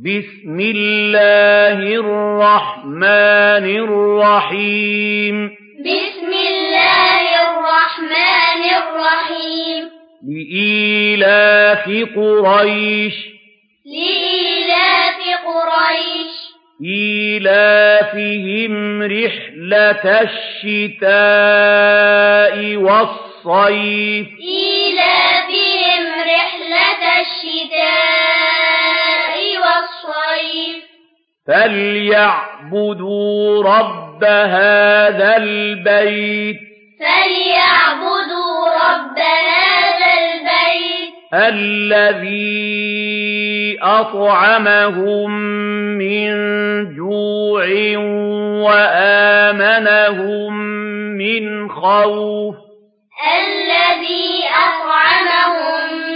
بسم الله الرحمن الرحيم. بسم الله الرحمن الرحيم. لإيلاف قريش. لإيلاف قريش. إيلافهم رحلة الشتاء والصيف. إيلافهم رحلة الشتاء الصيف فليعبدوا رب هذا البيت. فليعبدوا رب هذا البيت. الذي أطعمهم من جوع وآمنهم من خوف. الذي أطعمهم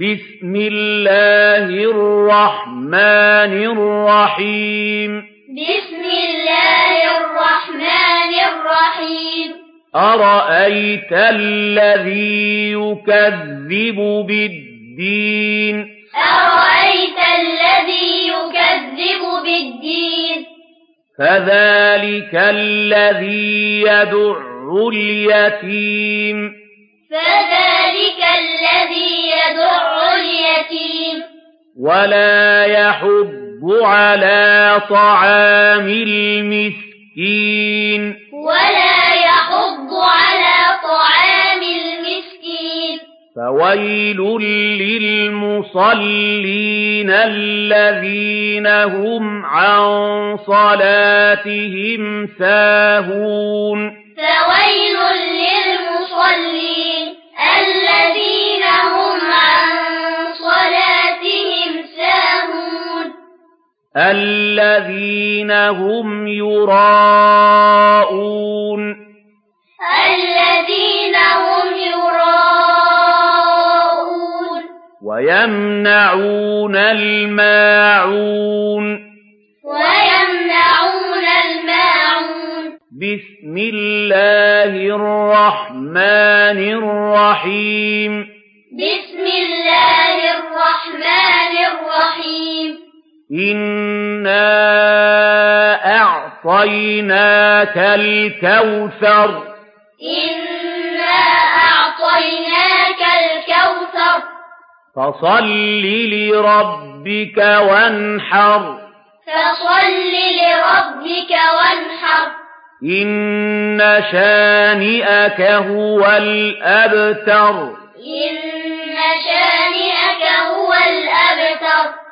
بسم الله الرحمن الرحيم. بسم الله الرحمن الرحيم. أرأيت الذي يكذب بالدين؟ أرأيت الذي يكذب بالدين؟ فذلك الذي يدع اليتيم. فذلك الذي يدع حكيم ولا يحب على طعام المسكين ولا يحض على طعام المسكين فويل للمصلين الذين هم عن صلاتهم ساهون فويل للمصلين الَّذِينَ هُمْ يُرَاءُونَ الَّذِينَ هُمْ يُرَاءُونَ وَيَمْنَعُونَ الْمَاعُونَ وَيَمْنَعُونَ الْمَاعُونَ بِسْمِ اللَّهِ الرَّحْمَنِ الرَّحِيمِ بِسْمِ اللَّهِ الرَّحْمَنِ الرَّحِيمِ إِنَّا أَعْطَيْنَاكَ الْكَوْثَرَ إِنَّا أَعْطَيْنَاكَ الْكَوْثَرَ فَصَلِّ لِرَبِّكَ وَانْحَرْ فَصَلِّ لِرَبِّكَ وَانْحَرْ إِنَّ شَانِئَكَ هُوَ الْأَبْتَرُ إِنَّ شَانِئَكَ هُوَ الْأَبْتَرُ